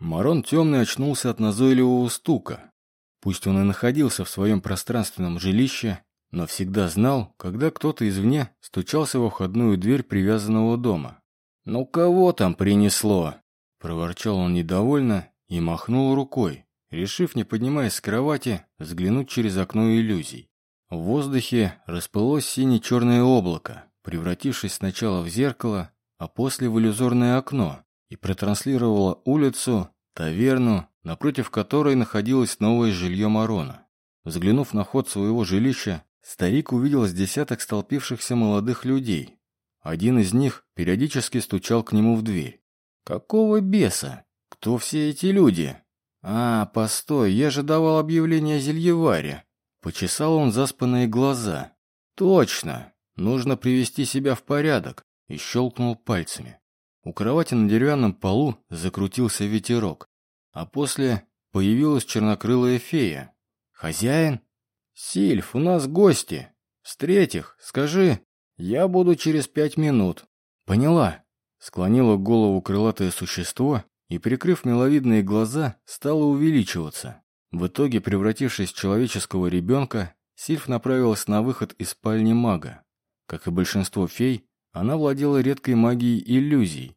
Марон темный очнулся от назойливого стука. Пусть он и находился в своем пространственном жилище, но всегда знал, когда кто-то извне стучался во входную дверь привязанного дома. «Ну кого там принесло?» – проворчал он недовольно и махнул рукой, решив, не поднимаясь с кровати, взглянуть через окно иллюзий. В воздухе расплылось сине-черное облако, превратившись сначала в зеркало, а после в иллюзорное окно, и протранслировало улицу, таверну, напротив которой находилось новое жилье Марона. Взглянув на ход своего жилища, старик увидел с десяток столпившихся молодых людей. Один из них периодически стучал к нему в дверь. «Какого беса? Кто все эти люди?» «А, постой, я же давал объявление о зельеваре». Почесал он заспанные глаза. «Точно! Нужно привести себя в порядок!» И щелкнул пальцами. У кровати на деревянном полу закрутился ветерок. А после появилась чернокрылая фея. «Хозяин?» «Сильф, у нас гости. Встреть их, скажи, я буду через пять минут». «Поняла». Склонило голову крылатое существо и, прикрыв миловидные глаза, стало увеличиваться. В итоге, превратившись в человеческого ребенка, Сильф направилась на выход из спальни мага. Как и большинство фей, она владела редкой магией иллюзий.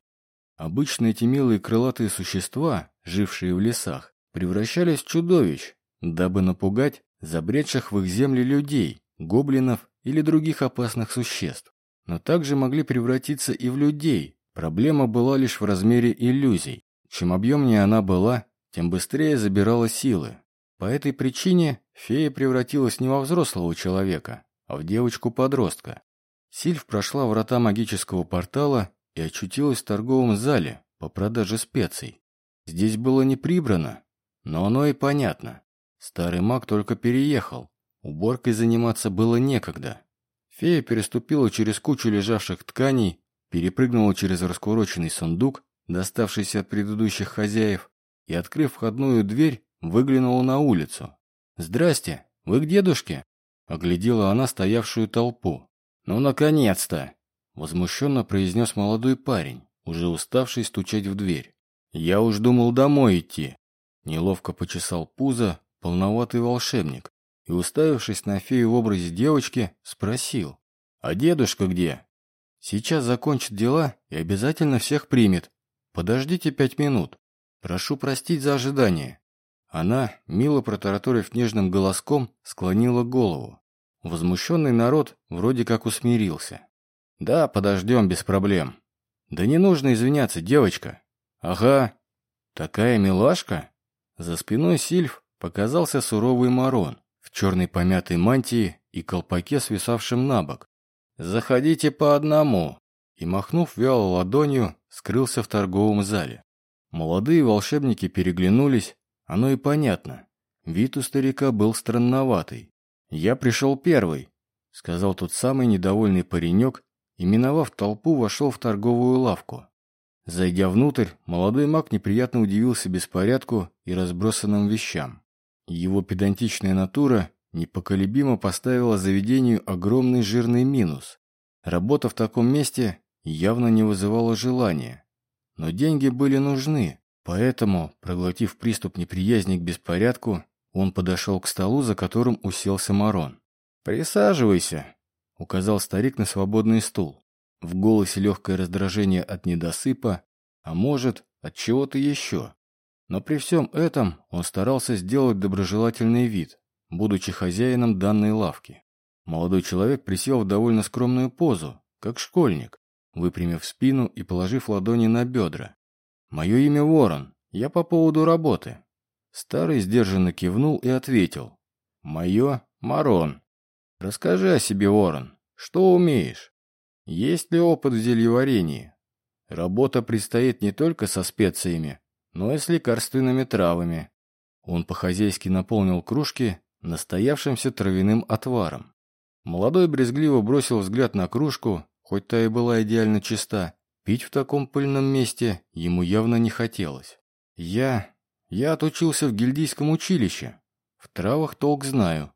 Обычно эти милые крылатые существа, жившие в лесах, превращались в чудовищ, дабы напугать забредших в их земли людей, гоблинов или других опасных существ. Но также могли превратиться и в людей. Проблема была лишь в размере иллюзий. Чем объемнее она была, тем быстрее забирала силы. По этой причине фея превратилась не во взрослого человека, а в девочку-подростка. Сильв прошла врата магического портала и очутилась в торговом зале по продаже специй. Здесь было не прибрано, но оно и понятно. Старый маг только переехал, уборкой заниматься было некогда. Фея переступила через кучу лежавших тканей, перепрыгнула через раскуроченный сундук, доставшийся от предыдущих хозяев, и, открыв входную дверь, выглянула на улицу. «Здрасте, вы к дедушке?» Оглядела она стоявшую толпу. «Ну, наконец-то!» Возмущенно произнес молодой парень, уже уставший стучать в дверь. «Я уж думал домой идти». Неловко почесал пузо полноватый волшебник и, уставившись на фею в образе девочки, спросил. «А дедушка где?» «Сейчас закончит дела и обязательно всех примет. Подождите пять минут. Прошу простить за ожидание». Она, мило протараторив нежным голоском, склонила голову. Возмущенный народ вроде как усмирился. «Да, подождем, без проблем». «Да не нужно извиняться, девочка». «Ага». «Такая милашка?» За спиной Сильф показался суровый Марон в черной помятой мантии и колпаке, свисавшем на бок. «Заходите по одному!» И, махнув вяло ладонью, скрылся в торговом зале. Молодые волшебники переглянулись, оно и понятно. Вид у старика был странноватый. «Я пришел первый», — сказал тот самый недовольный паренек, и, миновав толпу, вошел в торговую лавку. Зайдя внутрь, молодой маг неприятно удивился беспорядку и разбросанным вещам. Его педантичная натура непоколебимо поставила заведению огромный жирный минус. Работа в таком месте явно не вызывала желания. Но деньги были нужны, поэтому, проглотив приступ неприязни к беспорядку, он подошел к столу, за которым уселся Марон. «Присаживайся», — указал старик на свободный стул. В голосе легкое раздражение от недосыпа, а может, от чего-то еще. Но при всем этом он старался сделать доброжелательный вид, будучи хозяином данной лавки. Молодой человек присел в довольно скромную позу, как школьник, выпрямив спину и положив ладони на бедра. «Мое имя Ворон, я по поводу работы». Старый сдержанно кивнул и ответил. «Мое Марон. Расскажи о себе, Ворон. Что умеешь? Есть ли опыт в зельеварении? Работа предстоит не только со специями, но и с лекарственными травами». Он по-хозяйски наполнил кружки настоявшимся травяным отваром. Молодой брезгливо бросил взгляд на кружку, хоть та и была идеально чиста. Пить в таком пыльном месте ему явно не хотелось. «Я я отучился в гильдийском училище. В травах толк знаю.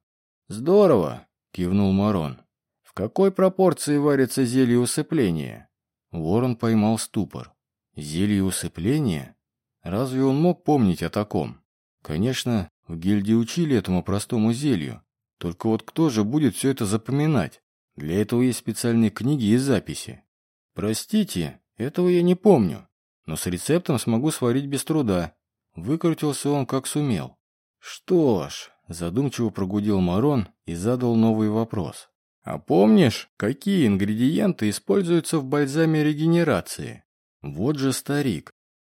Здорово, кивнул Марон. В какой пропорции варится зелье усыпления? Ворон поймал ступор. Зелье усыпления? Разве он мог помнить о таком? Конечно, в гильдии учили этому простому зелью. Только вот кто же будет все это запоминать? Для этого есть специальные книги и записи. Простите, этого я не помню, но с рецептом смогу сварить без труда. Выкрутился он как сумел. Что ж, задумчиво прогудел Марон и задал новый вопрос. А помнишь, какие ингредиенты используются в бальзаме регенерации? Вот же старик.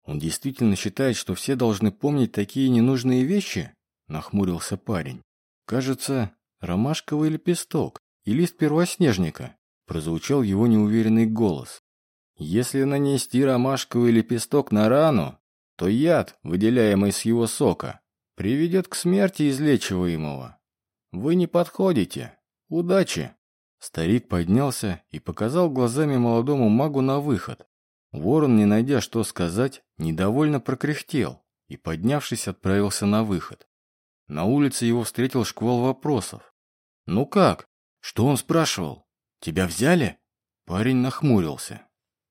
Он действительно считает, что все должны помнить такие ненужные вещи? Нахмурился парень. Кажется, ромашковый лепесток и лист первоснежника. Прозвучал его неуверенный голос. Если нанести ромашковый лепесток на рану, то яд, выделяемый с его сока, приведет к смерти излечиваемого. Вы не подходите. Удачи!» Старик поднялся и показал глазами молодому магу на выход. Ворон, не найдя что сказать, недовольно прокряхтел и, поднявшись, отправился на выход. На улице его встретил шквал вопросов. «Ну как? Что он спрашивал? Тебя взяли?» Парень нахмурился.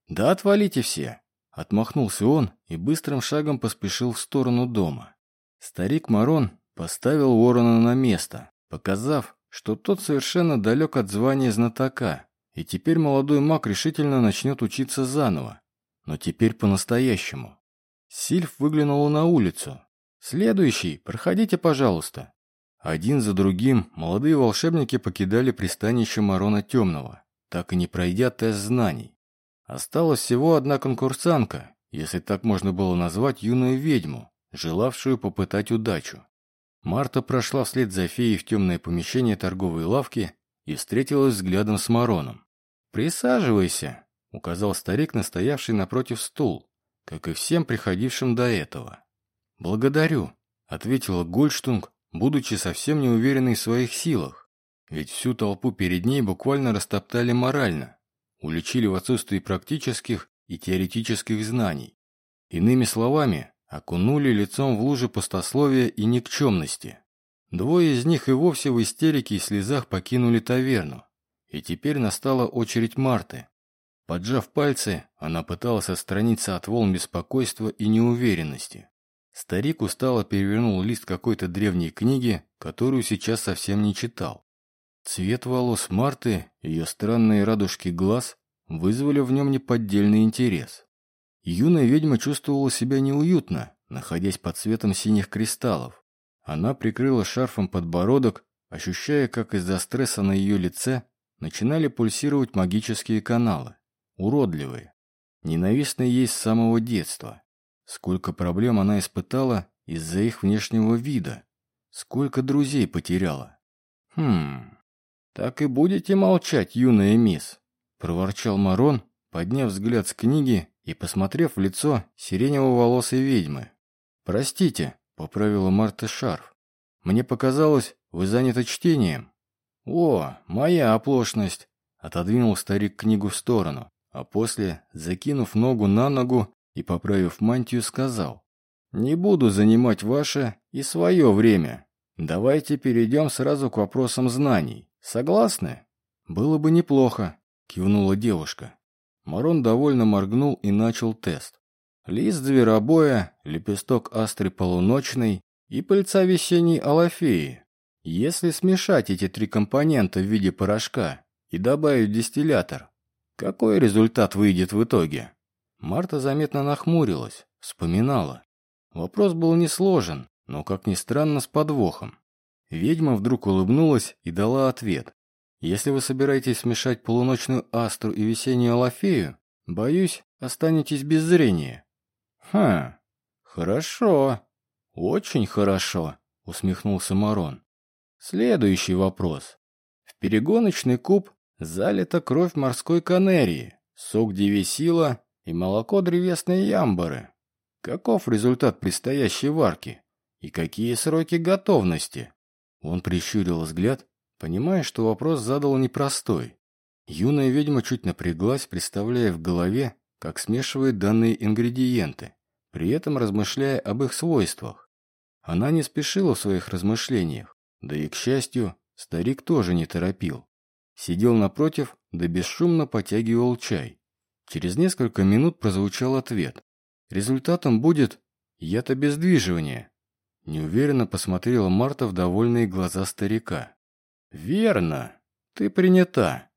«Да отвалите все!» Отмахнулся он и быстрым шагом поспешил в сторону дома. Старик Марон поставил ворона на место, показав, что тот совершенно далек от звания знатока, и теперь молодой маг решительно начнет учиться заново, но теперь по-настоящему. Сильф выглянула на улицу. «Следующий, проходите, пожалуйста». Один за другим молодые волшебники покидали пристанище Марона Темного, так и не пройдя тест знаний. Осталась всего одна конкурсантка, если так можно было назвать юную ведьму, желавшую попытать удачу. Марта прошла вслед за феей в темное помещение торговой лавки и встретилась взглядом с Мароном. «Присаживайся», — указал старик, настоявший напротив стул, как и всем приходившим до этого. «Благодарю», — ответила Гольштунг, будучи совсем не уверенной в своих силах, ведь всю толпу перед ней буквально растоптали морально, уличили в отсутствии практических и теоретических знаний. Иными словами, окунули лицом в лужи пустословия и никчемности. Двое из них и вовсе в истерике и слезах покинули таверну. И теперь настала очередь Марты. Поджав пальцы, она пыталась отстраниться от волн беспокойства и неуверенности. Старик устало перевернул лист какой-то древней книги, которую сейчас совсем не читал. Цвет волос Марты, ее странные радужки глаз вызвали в нем неподдельный интерес. Юная ведьма чувствовала себя неуютно, находясь под светом синих кристаллов. Она прикрыла шарфом подбородок, ощущая, как из-за стресса на ее лице начинали пульсировать магические каналы. Уродливые. Ненавистные ей с самого детства. Сколько проблем она испытала из-за их внешнего вида. Сколько друзей потеряла. Хм... «Так и будете молчать, юная мисс?» — проворчал Марон, подняв взгляд с книги и посмотрев в лицо сиренево-волосой ведьмы. «Простите», — поправила Марта шарф. «Мне показалось, вы заняты чтением». «О, моя оплошность!» — отодвинул старик книгу в сторону, а после, закинув ногу на ногу и поправив мантию, сказал. «Не буду занимать ваше и свое время. Давайте перейдем сразу к вопросам знаний. Согласны?» «Было бы неплохо», — кивнула девушка. Марон довольно моргнул и начал тест. Лист зверобоя, лепесток астры полуночной и пыльца весенней алафеи. Если смешать эти три компонента в виде порошка и добавить дистиллятор, какой результат выйдет в итоге? Марта заметно нахмурилась, вспоминала. Вопрос был несложен, но, как ни странно, с подвохом. Ведьма вдруг улыбнулась и дала ответ. Если вы собираетесь смешать полуночную астру и весеннюю алафею, боюсь, останетесь без зрения. Хм, хорошо, очень хорошо, усмехнулся Марон. Следующий вопрос. В перегоночный куб залита кровь морской канарии, сок девесила и молоко древесной ямбары. Каков результат предстоящей варки? И какие сроки готовности? Он прищурил взгляд понимая, что вопрос задал непростой. Юная ведьма чуть напряглась, представляя в голове, как смешивает данные ингредиенты, при этом размышляя об их свойствах. Она не спешила в своих размышлениях, да и, к счастью, старик тоже не торопил. Сидел напротив, да бесшумно потягивал чай. Через несколько минут прозвучал ответ. Результатом будет Яд обездвиживания. Неуверенно посмотрела Марта в довольные глаза старика. «Верно. Ты принята».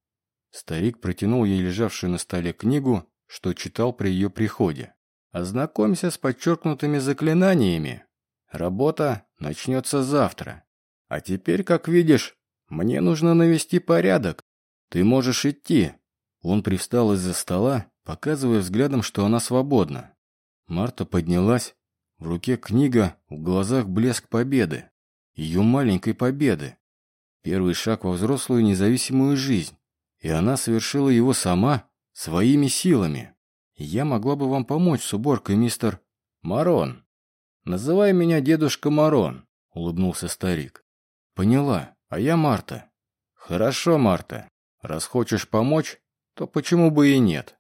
Старик протянул ей лежавшую на столе книгу, что читал при ее приходе. «Ознакомься с подчеркнутыми заклинаниями. Работа начнется завтра. А теперь, как видишь, мне нужно навести порядок. Ты можешь идти». Он привстал из-за стола, показывая взглядом, что она свободна. Марта поднялась. В руке книга, в глазах блеск победы. Ее маленькой победы. Первый шаг во взрослую независимую жизнь. И она совершила его сама, своими силами. Я могла бы вам помочь с уборкой, мистер Марон. Называй меня дедушка Марон, улыбнулся старик. Поняла, а я Марта. Хорошо, Марта. Раз хочешь помочь, то почему бы и нет?